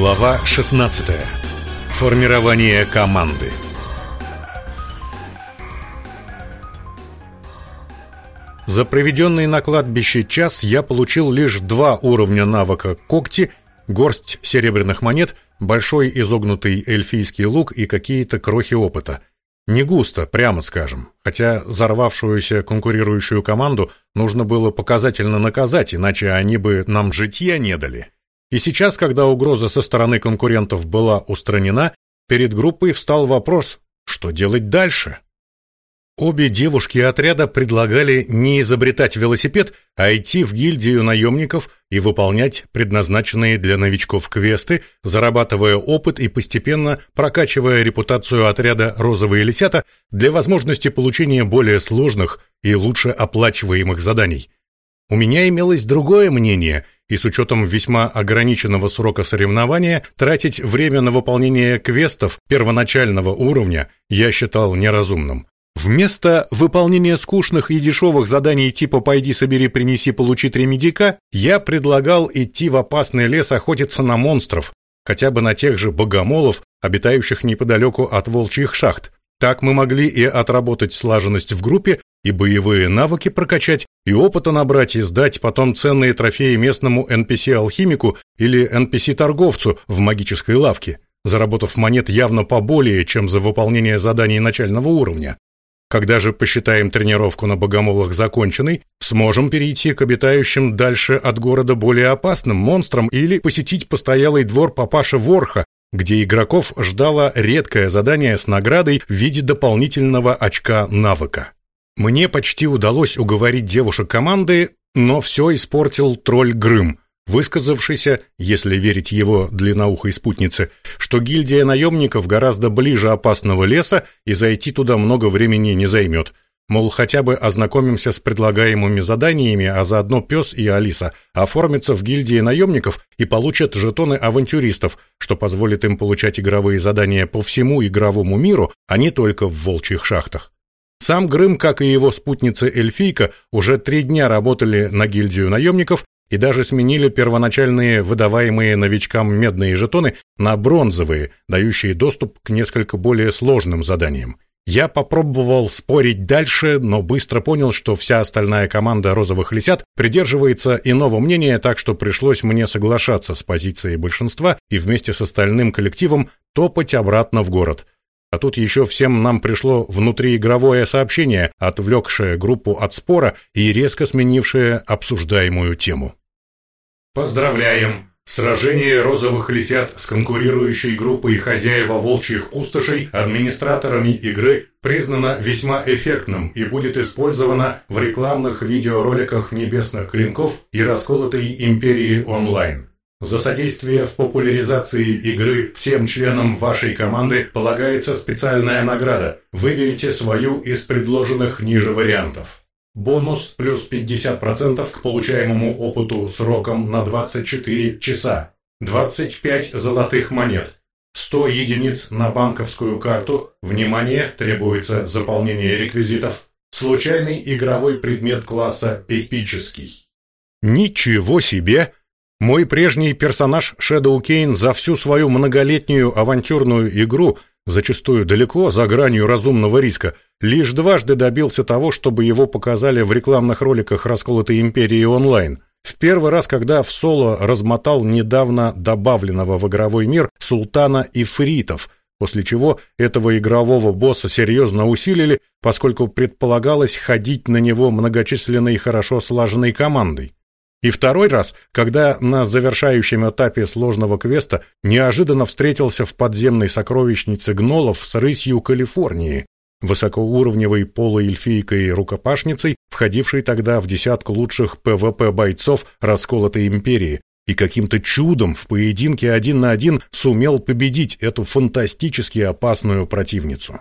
Глава 16. Формирование команды. За проведенный на кладбище час я получил лишь два уровня навыка когти, горсть серебряных монет, большой изогнутый эльфийский лук и какие-то крохи опыта. Не густо, прямо скажем, хотя взорвавшуюся конкурирующую команду нужно было показательно наказать, иначе они бы нам житья не дали. И сейчас, когда угроза со стороны конкурентов была устранена, перед группой встал вопрос, что делать дальше? Обе девушки отряда предлагали не изобретать велосипед, а идти в гильдию наемников и выполнять предназначенные для новичков квесты, зарабатывая опыт и постепенно прокачивая репутацию отряда «Розовые лисята» для возможности получения более сложных и лучше оплачиваемых заданий. У меня имелось другое мнение – и с учетом весьма ограниченного срока соревнования тратить время на выполнение квестов первоначального уровня я считал неразумным. Вместо выполнения скучных и дешевых заданий типа «пойди, собери, принеси, получи три медика», я предлагал идти в опасный лес охотиться на монстров, хотя бы на тех же богомолов, обитающих неподалеку от волчьих шахт. Так мы могли и отработать слаженность в группе, и боевые навыки прокачать, и опыта набрать, и сдать потом ценные трофеи местному NPC-алхимику или NPC-торговцу в магической лавке, заработав монет явно поболее, чем за выполнение заданий начального уровня. Когда же посчитаем тренировку на богомолах законченной, сможем перейти к обитающим дальше от города более опасным монстрам или посетить постоялый двор папаша Ворха, где игроков ждало редкое задание с наградой в виде дополнительного очка навыка. Мне почти удалось уговорить девушек команды, но все испортил тролль Грым, высказавшийся, если верить его длинноухой спутнице, что гильдия наемников гораздо ближе опасного леса и зайти туда много времени не займет. Мол, хотя бы ознакомимся с предлагаемыми заданиями, а заодно пес и Алиса оформятся в гильдии наемников и получат жетоны авантюристов, что позволит им получать игровые задания по всему игровому миру, а не только в волчьих шахтах. Сам Грым, как и его спутница Эльфийка, уже три дня работали на гильдию наемников и даже сменили первоначальные выдаваемые новичкам медные жетоны на бронзовые, дающие доступ к несколько более сложным заданиям. Я попробовал спорить дальше, но быстро понял, что вся остальная команда «Розовых лисят» придерживается иного мнения, так что пришлось мне соглашаться с позицией большинства и вместе с остальным коллективом топать обратно в город – а тут еще всем нам пришло внутриигровое сообщение, отвлекшее группу от спора и резко сменившее обсуждаемую тему. Поздравляем! Сражение розовых лисят с конкурирующей группой хозяева волчьих пустошей администраторами игры признано весьма эффектным и будет использовано в рекламных видеороликах небесных клинков и расколотой империи онлайн. За содействие в популяризации игры всем членам вашей команды полагается специальная награда. Выберите свою из предложенных ниже вариантов. Бонус плюс 50% к получаемому опыту сроком на 24 часа. 25 золотых монет. 100 единиц на банковскую карту. Внимание, требуется заполнение реквизитов. Случайный игровой предмет класса «Эпический». Ничего себе! Мой прежний персонаж Шэдоу Кейн за всю свою многолетнюю авантюрную игру, зачастую далеко за гранью разумного риска, лишь дважды добился того, чтобы его показали в рекламных роликах расколотой империи онлайн. В первый раз, когда в соло размотал недавно добавленного в игровой мир султана Ифритов, после чего этого игрового босса серьезно усилили, поскольку предполагалось ходить на него многочисленной и хорошо слаженной командой. И второй раз, когда на завершающем этапе сложного квеста неожиданно встретился в подземной сокровищнице гнолов с рысью Калифорнии, высокоуровневой полуэльфийкой рукопашницей, входившей тогда в десятку лучших PvP бойцов расколотой империи, и каким-то чудом в поединке один на один сумел победить эту фантастически опасную противницу.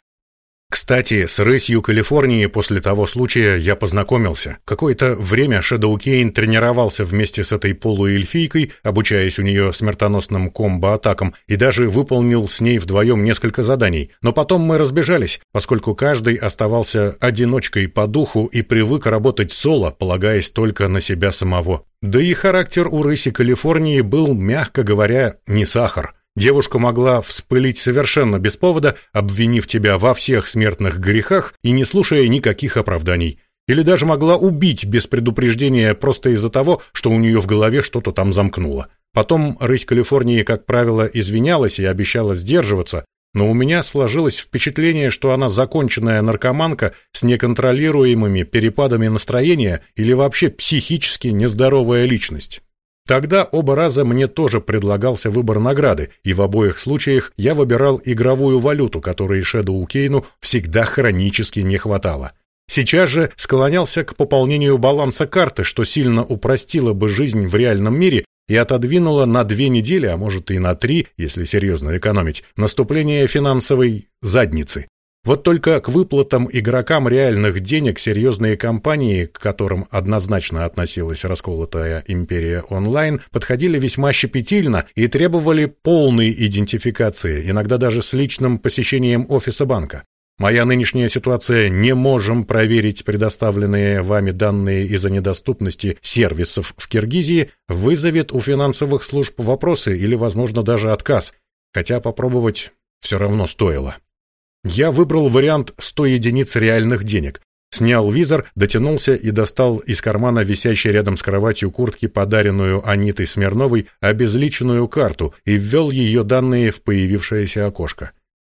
Кстати, с рысью Калифорнии после того случая я познакомился. Какое-то время Шэдоу Кейн тренировался вместе с этой полуэльфийкой, обучаясь у нее смертоносным комбо-атакам, и даже выполнил с ней вдвоем несколько заданий. Но потом мы разбежались, поскольку каждый оставался одиночкой по духу и привык работать соло, полагаясь только на себя самого. Да и характер у рыси Калифорнии был, мягко говоря, не сахар. Девушка могла вспылить совершенно без повода, обвинив тебя во всех смертных грехах и не слушая никаких оправданий. Или даже могла убить без предупреждения просто из-за того, что у нее в голове что-то там замкнуло. Потом рысь Калифорнии, как правило, извинялась и обещала сдерживаться, но у меня сложилось впечатление, что она законченная наркоманка с неконтролируемыми перепадами настроения или вообще психически нездоровая личность. Тогда оба раза мне тоже предлагался выбор награды, и в обоих случаях я выбирал игровую валюту, которой Шэдоу Кейну всегда хронически не хватало. Сейчас же склонялся к пополнению баланса карты, что сильно упростило бы жизнь в реальном мире и отодвинуло на две недели, а может и на три, если серьезно экономить, наступление финансовой задницы. Вот только к выплатам игрокам реальных денег серьезные компании, к которым однозначно относилась расколотая империя онлайн, подходили весьма щепетильно и требовали полной идентификации, иногда даже с личным посещением офиса банка. Моя нынешняя ситуация не можем проверить предоставленные вами данные из-за недоступности сервисов в Киргизии вызовет у финансовых служб вопросы или, возможно, даже отказ, хотя попробовать все равно стоило. Я выбрал вариант 100 единиц реальных денег. Снял визор, дотянулся и достал из кармана висящей рядом с кроватью куртки подаренную Анитой Смирновой обезличенную карту и ввел ее данные в появившееся окошко.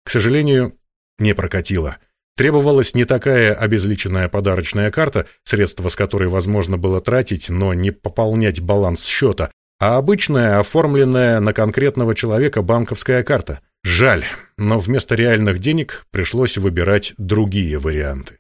К сожалению, не прокатило. Требовалась не такая обезличенная подарочная карта, средства с которой возможно было тратить, но не пополнять баланс счета, а обычная, оформленная на конкретного человека банковская карта — Жаль, но вместо реальных денег пришлось выбирать другие варианты.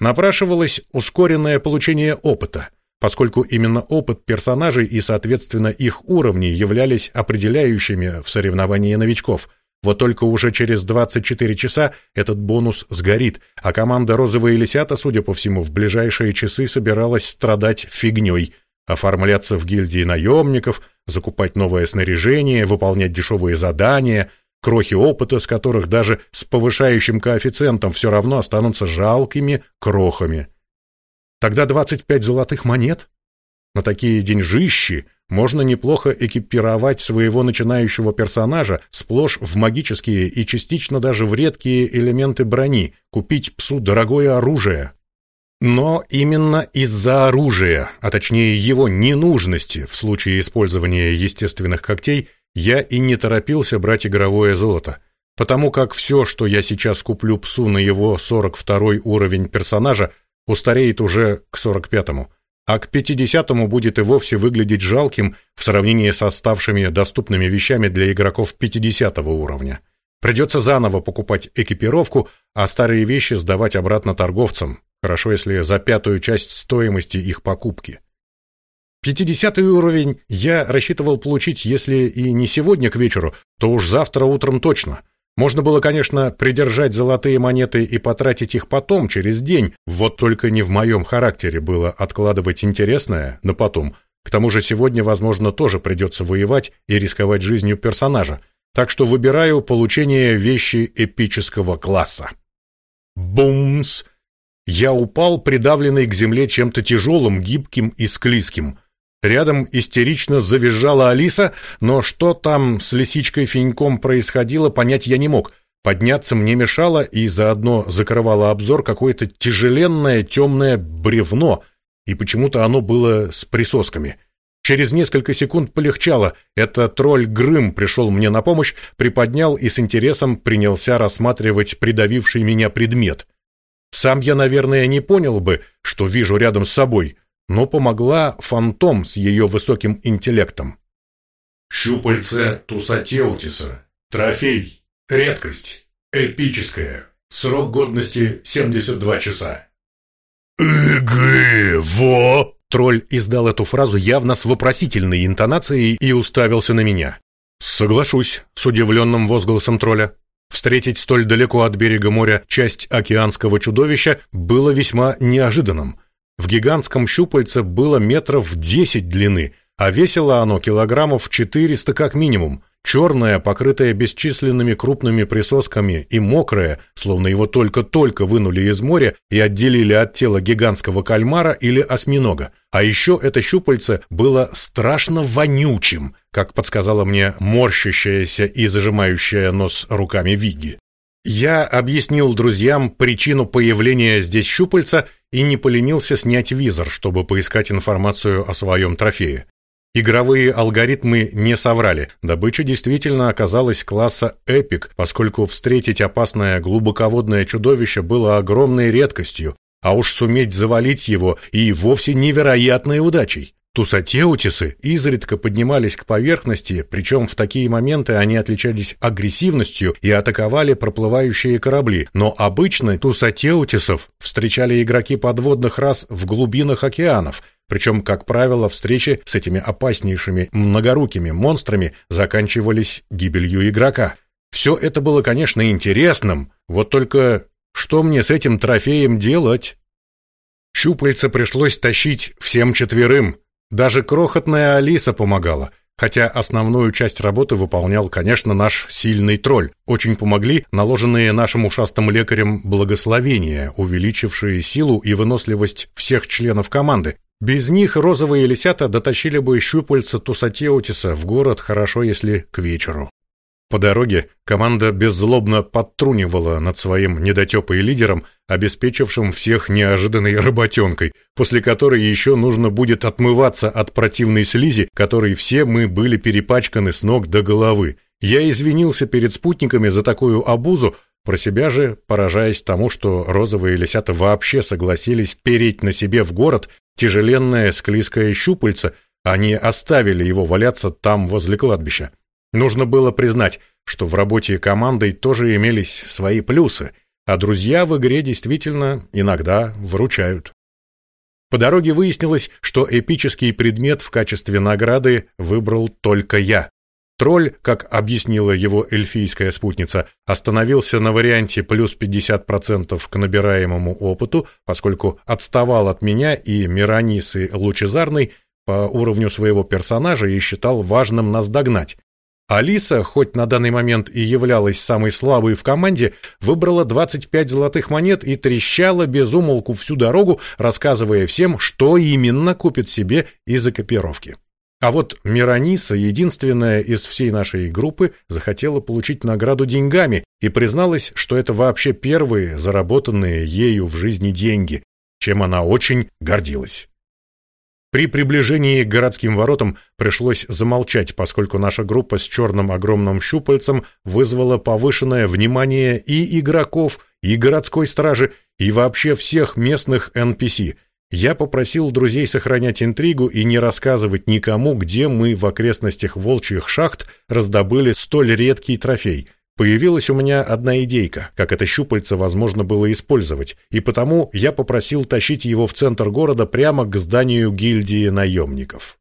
Напрашивалось ускоренное получение опыта, поскольку именно опыт персонажей и, соответственно, их уровни являлись определяющими в соревновании новичков. Вот только уже через 24 часа этот бонус сгорит, а команда «Розовые лисята», судя по всему, в ближайшие часы собиралась страдать фигней, оформляться в гильдии наемников, закупать новое снаряжение, выполнять дешевые задания — крохи опыта, с которых даже с повышающим коэффициентом все равно останутся жалкими крохами. Тогда 25 золотых монет? На такие деньжищи можно неплохо экипировать своего начинающего персонажа сплошь в магические и частично даже в редкие элементы брони, купить псу дорогое оружие. Но именно из-за оружия, а точнее его ненужности в случае использования естественных когтей, я и не торопился брать игровое золото, потому как все, что я сейчас куплю псу на его 42 уровень персонажа, устареет уже к 45-му, а к 50-му будет и вовсе выглядеть жалким в сравнении с оставшими доступными вещами для игроков 50 уровня. Придется заново покупать экипировку, а старые вещи сдавать обратно торговцам, хорошо если за пятую часть стоимости их покупки. Пятидесятый уровень я рассчитывал получить, если и не сегодня к вечеру, то уж завтра утром точно. Можно было, конечно, придержать золотые монеты и потратить их потом, через день, вот только не в моем характере было откладывать интересное на потом. К тому же сегодня, возможно, тоже придется воевать и рисковать жизнью персонажа, так что выбираю получение вещи эпического класса. Бумс! Я упал, придавленный к земле чем-то тяжелым, гибким и склизким. Рядом истерично завизжала Алиса, но что там с лисичкой Финьком происходило, понять я не мог. Подняться мне мешало и заодно закрывало обзор какое-то тяжеленное темное бревно, и почему-то оно было с присосками. Через несколько секунд полегчало. Это тролль Грым пришел мне на помощь, приподнял и с интересом принялся рассматривать придавивший меня предмет. Сам я, наверное, не понял бы, что вижу рядом с собой — но помогла фантом с ее высоким интеллектом. Щупальце Тусатеутиса. Трофей. Редкость. Эпическая. Срок годности 72 часа. «Эгэ, во!» Тролль издал эту фразу явно с вопросительной интонацией и уставился на меня. «Соглашусь», — с удивленным возгласом тролля. Встретить столь далеко от берега моря часть океанского чудовища было весьма неожиданным. В гигантском щупальце было метров десять длины, а весило оно килограммов 400 как минимум – черное, покрытое бесчисленными крупными присосками и мокрое, словно его только-только вынули из моря и отделили от тела гигантского кальмара или осьминога. А еще это щупальце было страшно вонючим, как подсказала мне морщащаяся и зажимающая нос руками Виги. Я объяснил друзьям причину появления здесь щупальца и не поленился снять визор, чтобы поискать информацию о своем трофее. Игровые алгоритмы не соврали. Добыча действительно оказалась класса эпик, поскольку встретить опасное глубоководное чудовище было огромной редкостью, а уж суметь завалить его и вовсе невероятной удачей. Тусатеутисы изредка поднимались к поверхности, причем в такие моменты они отличались агрессивностью и атаковали проплывающие корабли, но обычно тусатеутисов встречали игроки подводных рас в глубинах океанов – причем, как правило, встречи с этими опаснейшими многорукими монстрами заканчивались гибелью игрока. Все это было, конечно, интересным, вот только что мне с этим трофеем делать? Щупальца пришлось тащить всем четверым. Даже крохотная Алиса помогала, хотя основную часть работы выполнял, конечно, наш сильный тролль. Очень помогли наложенные нашим ушастым лекарем благословения, увеличившие силу и выносливость всех членов команды, без них розовые лисята дотащили бы щупальца Тусатеутиса в город хорошо, если к вечеру. По дороге команда беззлобно подтрунивала над своим недотепой лидером, обеспечившим всех неожиданной работенкой, после которой еще нужно будет отмываться от противной слизи, которой все мы были перепачканы с ног до головы. Я извинился перед спутниками за такую обузу, про себя же, поражаясь тому, что розовые лисята вообще согласились переть на себе в город тяжеленное склизкое щупальце, они оставили его валяться там возле кладбища. Нужно было признать, что в работе командой тоже имелись свои плюсы, а друзья в игре действительно иногда выручают. По дороге выяснилось, что эпический предмет в качестве награды выбрал только я. Тролль, как объяснила его эльфийская спутница, остановился на варианте плюс 50% к набираемому опыту, поскольку отставал от меня и Миронисы Лучезарной по уровню своего персонажа и считал важным нас догнать. Алиса, хоть на данный момент и являлась самой слабой в команде, выбрала 25 золотых монет и трещала без умолку всю дорогу, рассказывая всем, что именно купит себе из экипировки. А вот Мирониса, единственная из всей нашей группы, захотела получить награду деньгами и призналась, что это вообще первые заработанные ею в жизни деньги, чем она очень гордилась. При приближении к городским воротам пришлось замолчать, поскольку наша группа с черным огромным щупальцем вызвала повышенное внимание и игроков, и городской стражи, и вообще всех местных NPC – я попросил друзей сохранять интригу и не рассказывать никому, где мы в окрестностях волчьих шахт раздобыли столь редкий трофей. Появилась у меня одна идейка, как это щупальце возможно было использовать, и потому я попросил тащить его в центр города прямо к зданию гильдии наемников.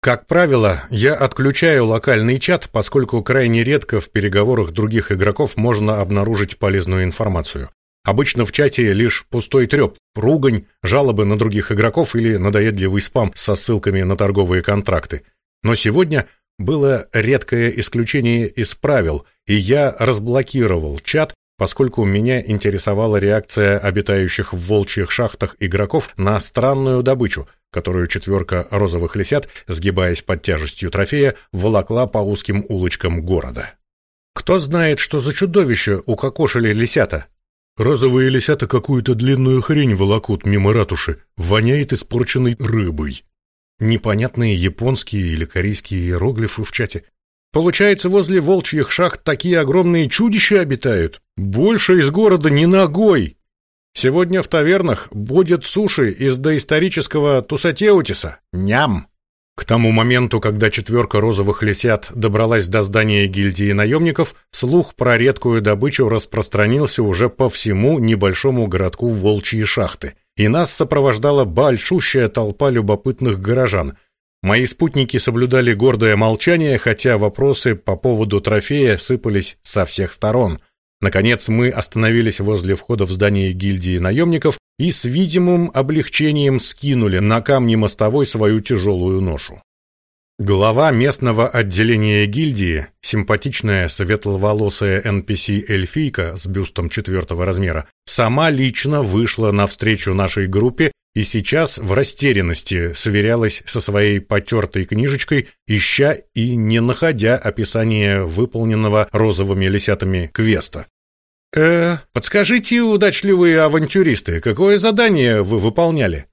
Как правило, я отключаю локальный чат, поскольку крайне редко в переговорах других игроков можно обнаружить полезную информацию. Обычно в чате лишь пустой треп, ругань, жалобы на других игроков или надоедливый спам со ссылками на торговые контракты. Но сегодня было редкое исключение из правил, и я разблокировал чат, поскольку меня интересовала реакция обитающих в волчьих шахтах игроков на странную добычу, которую четверка розовых лисят, сгибаясь под тяжестью трофея, волокла по узким улочкам города. Кто знает, что за чудовище укокошили лисята? Розовые лисята какую-то длинную хрень волокут мимо ратуши, воняет испорченной рыбой. Непонятные японские или корейские иероглифы в чате. Получается, возле волчьих шахт такие огромные чудища обитают. Больше из города ни ногой. Сегодня в тавернах будет суши из доисторического Тусатеутиса. Ням! К тому моменту, когда четверка розовых лисят добралась до здания гильдии наемников, слух про редкую добычу распространился уже по всему небольшому городку Волчьи шахты, и нас сопровождала большущая толпа любопытных горожан. Мои спутники соблюдали гордое молчание, хотя вопросы по поводу трофея сыпались со всех сторон. Наконец мы остановились возле входа в здание гильдии наемников и с видимым облегчением скинули на камни мостовой свою тяжелую ношу. Глава местного отделения гильдии, симпатичная светловолосая NPC-эльфийка с бюстом четвертого размера, сама лично вышла навстречу нашей группе и сейчас в растерянности сверялась со своей потертой книжечкой, ища и не находя описания выполненного розовыми лисятами квеста. «Э, подскажите, удачливые авантюристы, какое задание вы выполняли?»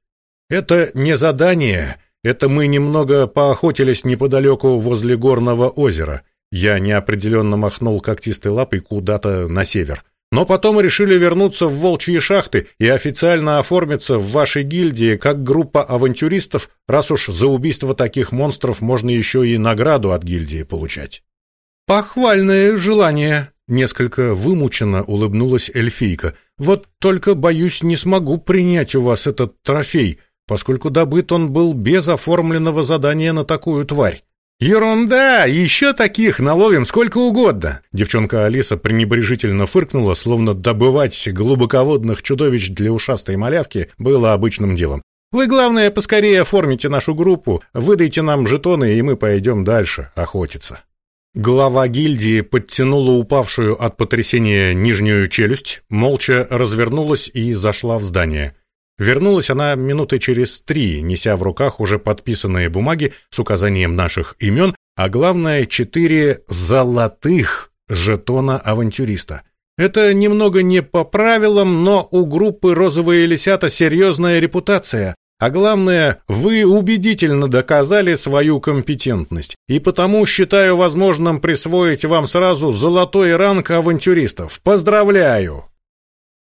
«Это не задание», это мы немного поохотились неподалеку возле горного озера. Я неопределенно махнул когтистой лапой куда-то на север. Но потом решили вернуться в волчьи шахты и официально оформиться в вашей гильдии как группа авантюристов, раз уж за убийство таких монстров можно еще и награду от гильдии получать. Похвальное желание, несколько вымученно улыбнулась эльфийка. Вот только боюсь, не смогу принять у вас этот трофей поскольку добыт он был без оформленного задания на такую тварь. «Ерунда! Еще таких наловим сколько угодно!» Девчонка Алиса пренебрежительно фыркнула, словно добывать глубоководных чудовищ для ушастой малявки было обычным делом. «Вы, главное, поскорее оформите нашу группу, выдайте нам жетоны, и мы пойдем дальше охотиться». Глава гильдии подтянула упавшую от потрясения нижнюю челюсть, молча развернулась и зашла в здание. Вернулась она минуты через три, неся в руках уже подписанные бумаги с указанием наших имен, а главное четыре золотых жетона авантюриста. Это немного не по правилам, но у группы «Розовые лисята» серьезная репутация, а главное, вы убедительно доказали свою компетентность, и потому считаю возможным присвоить вам сразу золотой ранг авантюристов. Поздравляю!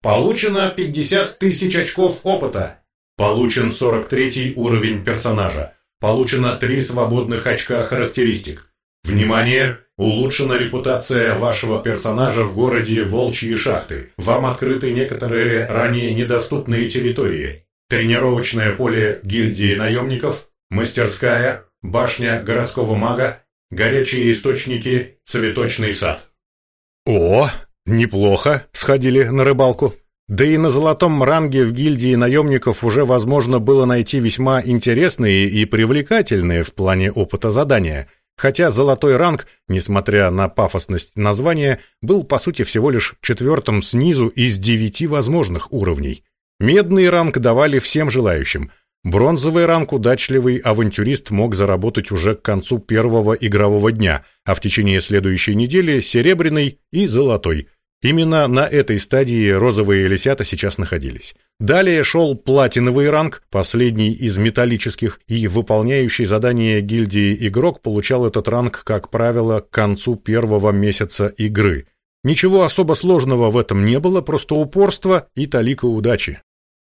Получено 50 тысяч очков опыта. Получен 43 уровень персонажа. Получено 3 свободных очка характеристик. Внимание! Улучшена репутация вашего персонажа в городе Волчьи шахты. Вам открыты некоторые ранее недоступные территории. Тренировочное поле гильдии наемников, мастерская, башня городского мага, горячие источники, цветочный сад. О, Неплохо сходили на рыбалку. Да и на золотом ранге в гильдии наемников уже возможно было найти весьма интересные и привлекательные в плане опыта задания. Хотя золотой ранг, несмотря на пафосность названия, был по сути всего лишь четвертым снизу из девяти возможных уровней. Медный ранг давали всем желающим. Бронзовый ранг удачливый авантюрист мог заработать уже к концу первого игрового дня, а в течение следующей недели серебряный и золотой – Именно на этой стадии розовые лисята сейчас находились. Далее шел платиновый ранг, последний из металлических, и выполняющий задание гильдии игрок получал этот ранг, как правило, к концу первого месяца игры. Ничего особо сложного в этом не было, просто упорство и талика удачи.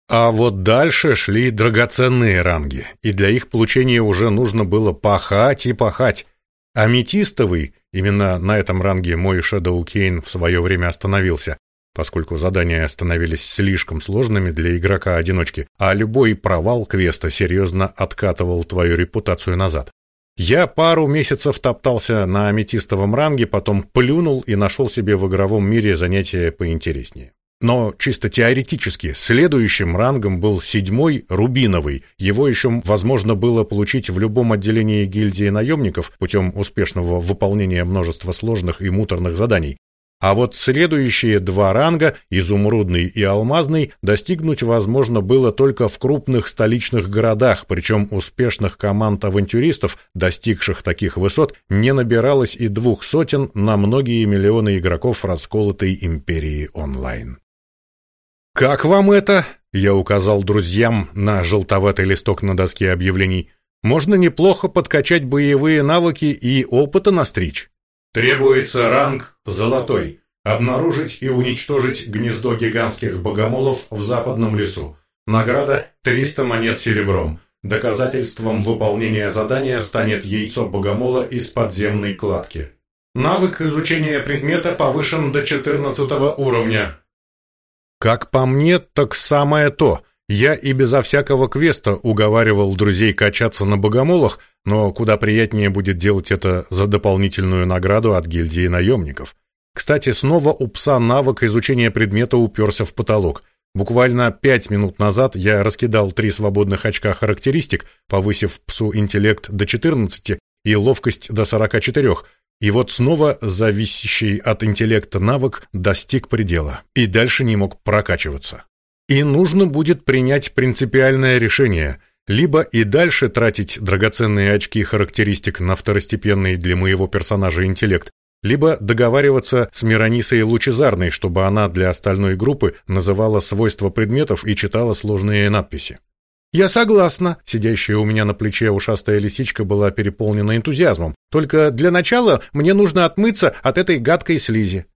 А вот дальше шли драгоценные ранги, и для их получения уже нужно было пахать и пахать. Аметистовый Именно на этом ранге мой Shadow Кейн в свое время остановился, поскольку задания становились слишком сложными для игрока-одиночки, а любой провал квеста серьезно откатывал твою репутацию назад. Я пару месяцев топтался на аметистовом ранге, потом плюнул и нашел себе в игровом мире занятие поинтереснее. Но чисто теоретически следующим рангом был седьмой рубиновый. Его еще возможно было получить в любом отделении гильдии наемников путем успешного выполнения множества сложных и муторных заданий. А вот следующие два ранга, изумрудный и алмазный, достигнуть возможно было только в крупных столичных городах, причем успешных команд авантюристов, достигших таких высот, не набиралось и двух сотен на многие миллионы игроков расколотой империи онлайн. «Как вам это?» — я указал друзьям на желтоватый листок на доске объявлений. «Можно неплохо подкачать боевые навыки и опыта настричь». «Требуется ранг «Золотой». Обнаружить и уничтожить гнездо гигантских богомолов в западном лесу. Награда – 300 монет серебром. Доказательством выполнения задания станет яйцо богомола из подземной кладки. Навык изучения предмета повышен до 14 уровня. Как по мне, так самое то. Я и безо всякого квеста уговаривал друзей качаться на богомолах, но куда приятнее будет делать это за дополнительную награду от гильдии наемников. Кстати, снова у пса навык изучения предмета уперся в потолок. Буквально пять минут назад я раскидал три свободных очка характеристик, повысив псу интеллект до 14 и ловкость до 44, и вот снова зависящий от интеллекта навык достиг предела и дальше не мог прокачиваться. И нужно будет принять принципиальное решение – либо и дальше тратить драгоценные очки характеристик на второстепенный для моего персонажа интеллект, либо договариваться с Миронисой Лучезарной, чтобы она для остальной группы называла свойства предметов и читала сложные надписи. «Я согласна», — сидящая у меня на плече ушастая лисичка была переполнена энтузиазмом. «Только для начала мне нужно отмыться от этой гадкой слизи».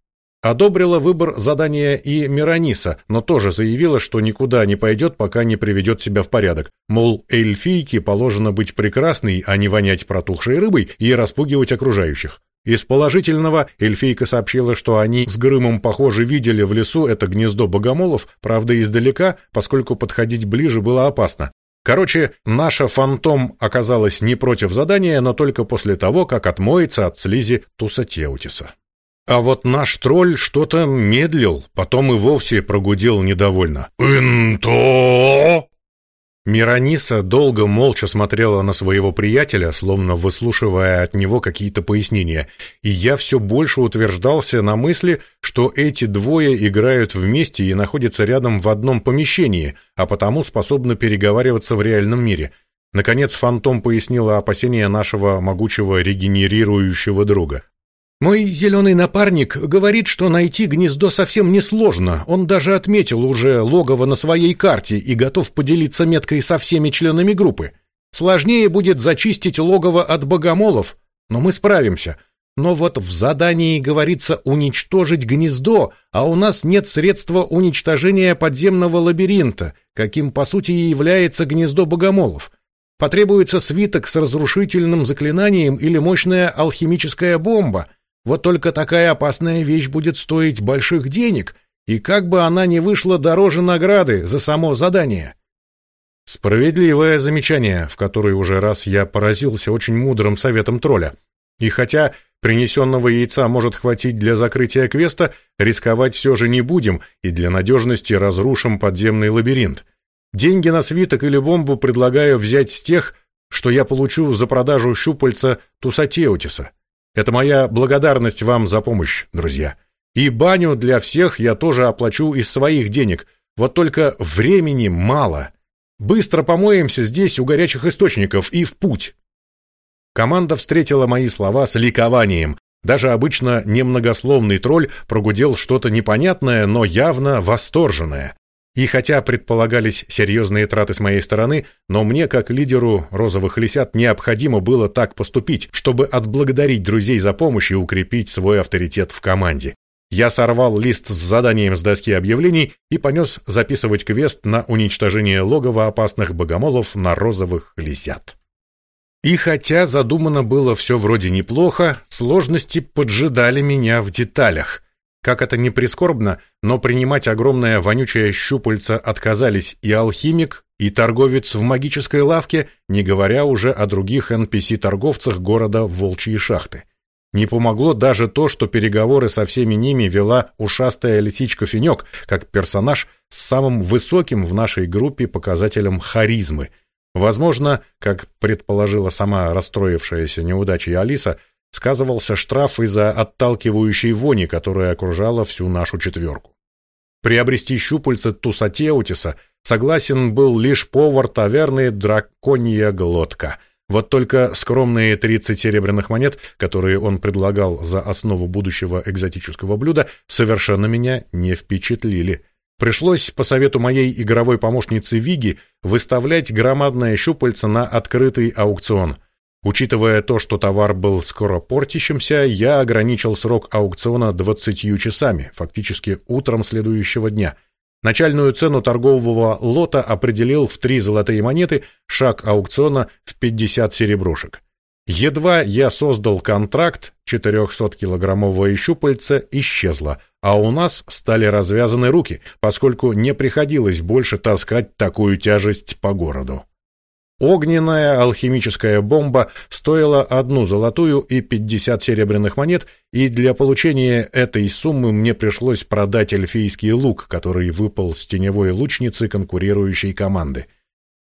Одобрила выбор задания и Мирониса, но тоже заявила, что никуда не пойдет, пока не приведет себя в порядок. Мол, эльфийке положено быть прекрасной, а не вонять протухшей рыбой и распугивать окружающих. Из положительного эльфийка сообщила, что они с Грымом, похоже, видели в лесу это гнездо богомолов, правда, издалека, поскольку подходить ближе было опасно. Короче, наша фантом оказалась не против задания, но только после того, как отмоется от слизи Тусатеутиса. А вот наш тролль что-то медлил, потом и вовсе прогудел недовольно. «Инто!» Мирониса долго молча смотрела на своего приятеля, словно выслушивая от него какие-то пояснения, и я все больше утверждался на мысли, что эти двое играют вместе и находятся рядом в одном помещении, а потому способны переговариваться в реальном мире. Наконец Фантом пояснила опасения нашего могучего регенерирующего друга. Мой зеленый напарник говорит, что найти гнездо совсем несложно. Он даже отметил уже логово на своей карте и готов поделиться меткой со всеми членами группы. Сложнее будет зачистить логово от богомолов, но мы справимся. Но вот в задании говорится уничтожить гнездо, а у нас нет средства уничтожения подземного лабиринта, каким по сути и является гнездо богомолов. Потребуется свиток с разрушительным заклинанием или мощная алхимическая бомба — вот только такая опасная вещь будет стоить больших денег, и как бы она ни вышла дороже награды за само задание. Справедливое замечание, в которое уже раз я поразился очень мудрым советом тролля. И хотя принесенного яйца может хватить для закрытия квеста, рисковать все же не будем и для надежности разрушим подземный лабиринт. Деньги на свиток или бомбу предлагаю взять с тех, что я получу за продажу щупальца Тусатеутиса. Это моя благодарность вам за помощь, друзья. И баню для всех я тоже оплачу из своих денег. Вот только времени мало. Быстро помоемся здесь у горячих источников и в путь. Команда встретила мои слова с ликованием. Даже обычно немногословный тролль прогудел что-то непонятное, но явно восторженное. И хотя предполагались серьезные траты с моей стороны, но мне, как лидеру розовых лисят, необходимо было так поступить, чтобы отблагодарить друзей за помощь и укрепить свой авторитет в команде. Я сорвал лист с заданием с доски объявлений и понес записывать квест на уничтожение логова опасных богомолов на розовых лисят. И хотя задумано было все вроде неплохо, сложности поджидали меня в деталях. Как это ни прискорбно, но принимать огромное вонючее щупальце отказались и алхимик, и торговец в магической лавке, не говоря уже о других NPC-торговцах города Волчьи шахты. Не помогло даже то, что переговоры со всеми ними вела ушастая лисичка Финек, как персонаж с самым высоким в нашей группе показателем харизмы. Возможно, как предположила сама расстроившаяся неудачей Алиса, сказывался штраф из-за отталкивающей вони, которая окружала всю нашу четверку. Приобрести щупальца Тусатеутиса согласен был лишь повар таверны Драконья Глотка. Вот только скромные 30 серебряных монет, которые он предлагал за основу будущего экзотического блюда, совершенно меня не впечатлили. Пришлось, по совету моей игровой помощницы Виги, выставлять громадное щупальце на открытый аукцион. Учитывая то, что товар был скоро портящимся, я ограничил срок аукциона 20 часами, фактически утром следующего дня. Начальную цену торгового лота определил в три золотые монеты, шаг аукциона в 50 серебрушек. Едва я создал контракт, 400-килограммовое щупальце исчезло, а у нас стали развязаны руки, поскольку не приходилось больше таскать такую тяжесть по городу. Огненная алхимическая бомба стоила одну золотую и 50 серебряных монет, и для получения этой суммы мне пришлось продать эльфийский лук, который выпал с теневой лучницы конкурирующей команды.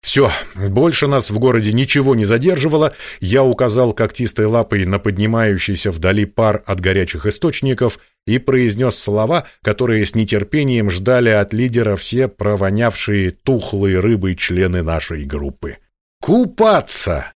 Все, больше нас в городе ничего не задерживало. Я указал когтистой лапой на поднимающийся вдали пар от горячих источников и произнес слова, которые с нетерпением ждали от лидера все провонявшие тухлой рыбой члены нашей группы. «Купаться!»